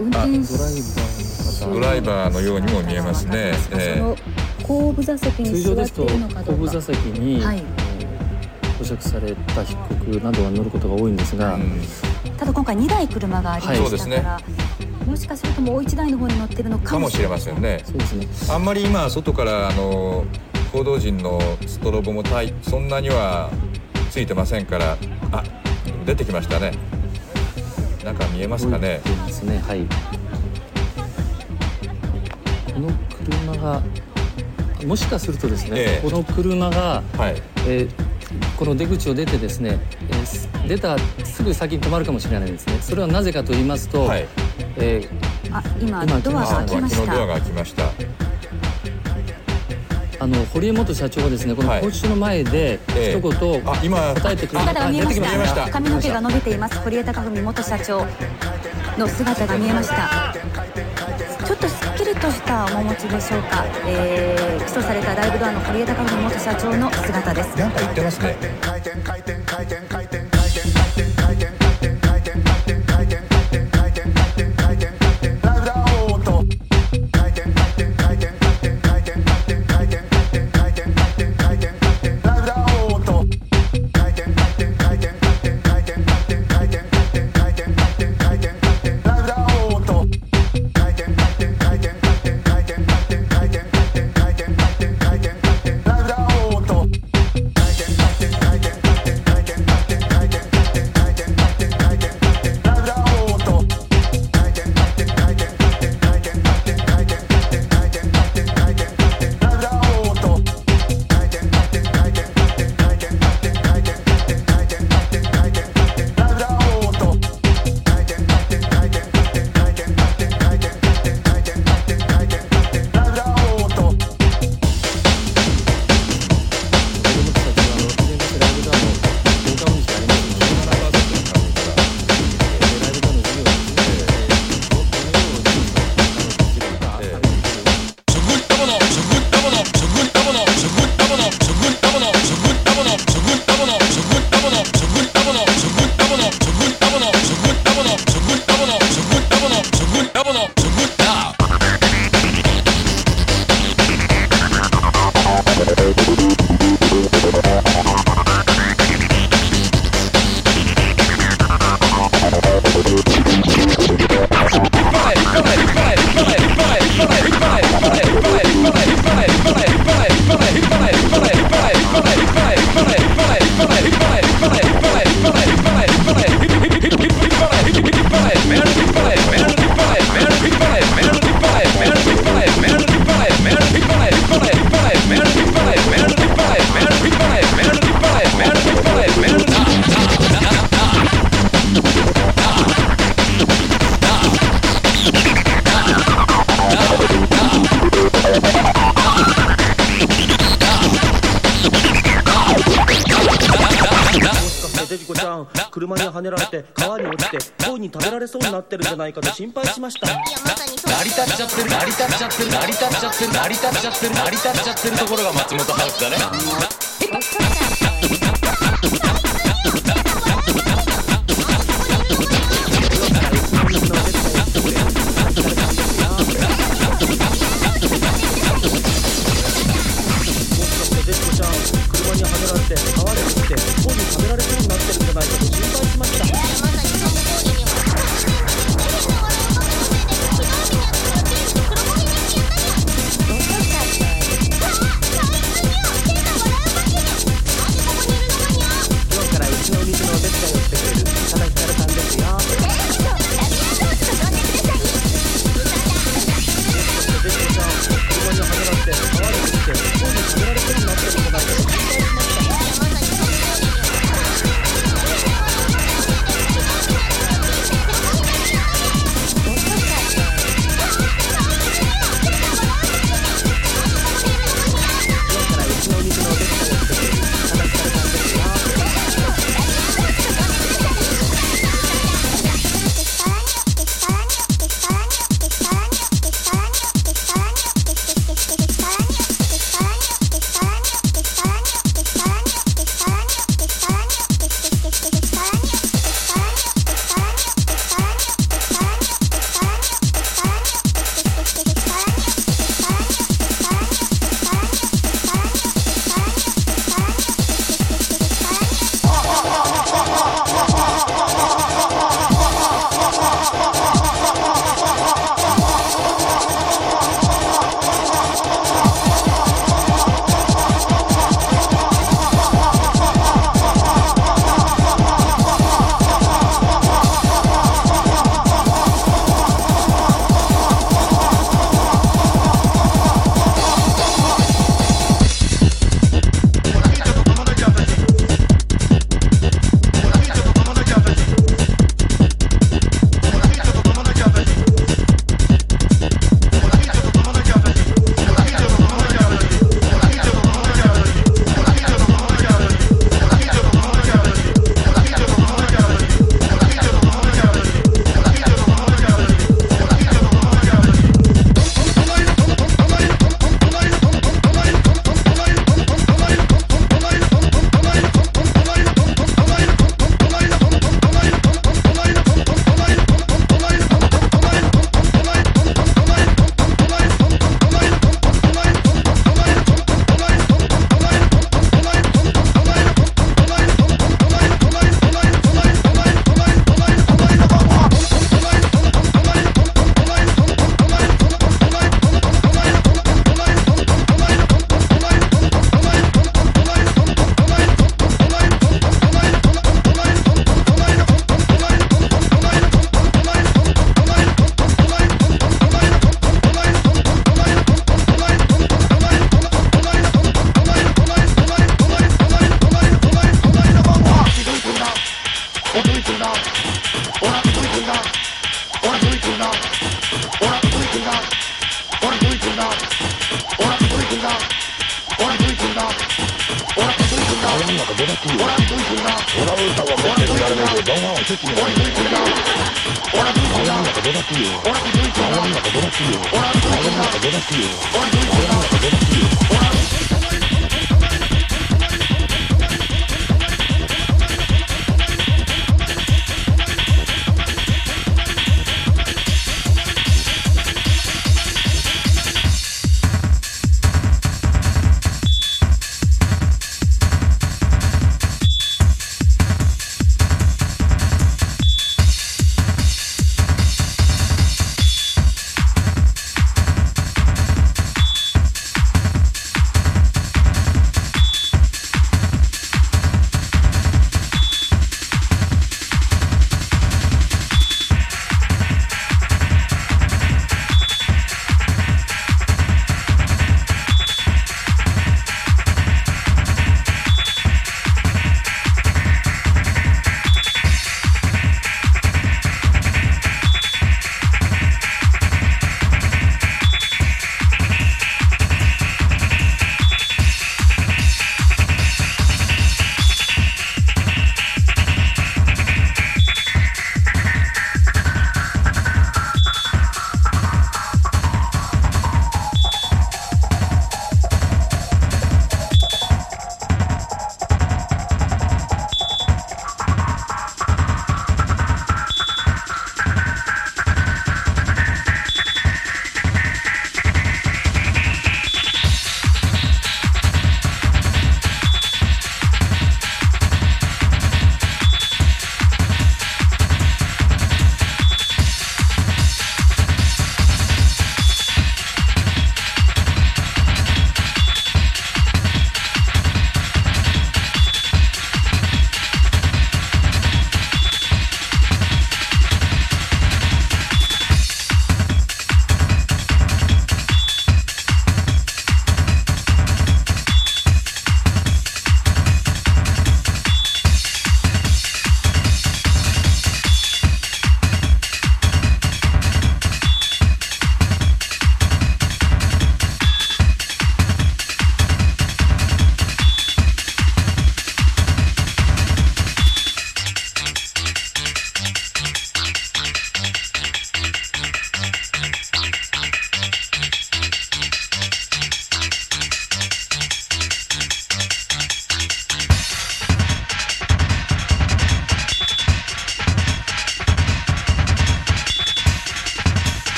運転手ドライバーのようにも見えますね。後部座席に座っ通常ですとているのかどうか。後部座席に、はい。保釈された被告などが乗ることが多いんですが、うん。ただ今回2台車がありまはいしたから、もしかするともう1台の方に乗ってるのかかもしれませんね。そうですね。あんまり今外からあの報道陣のストロボもたいそんなにはついてませんから、あ出てきましたね。なんか見えますかね？動いていますね。はい。この車がもしかするとですね、ええ。この車が、はい。えーこの出口を出てですね、えーす出たすぐ先に止まるかもしれないんですね。それはなぜかと言いますと、はい。えあ今今ドアが開きましたあの堀江元社長がですねこのはい。講習の前でええ。一言あ今答えてくれ姿が見えました。髪の毛が伸びています。堀江貴文元社長の姿が見えました。ちょっとすっきりとした面持ちでしょうか、えー、起訴されたライブドアの堀江貴文元社長の姿です。なんか言ってますね。成り立っちゃってる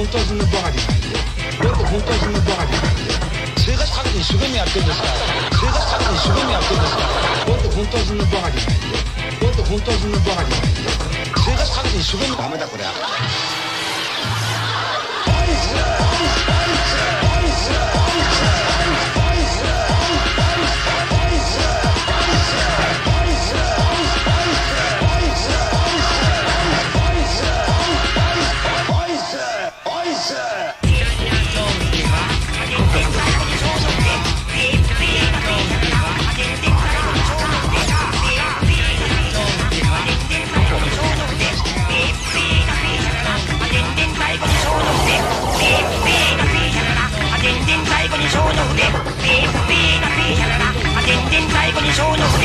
本当はそんなバカじゃないんだよ。僕本当はそんなバカじゃないんだよ。生活かけて一生懸命やってるんですから。生活かけて一生懸命やってるんですから。僕本当はそんなバカじゃないんだよ。僕本当はそんなバカじゃないんだよ。生活かけて一生懸命ダメだこりゃ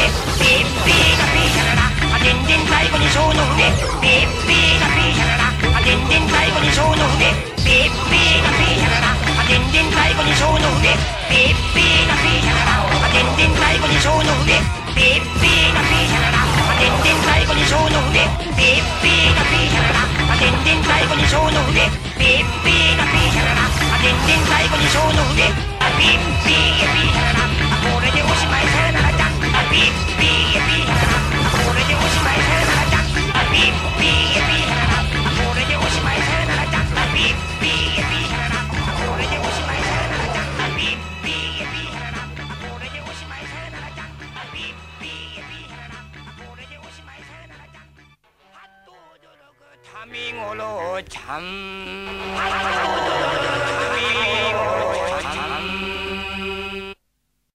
タミゴロちゃん。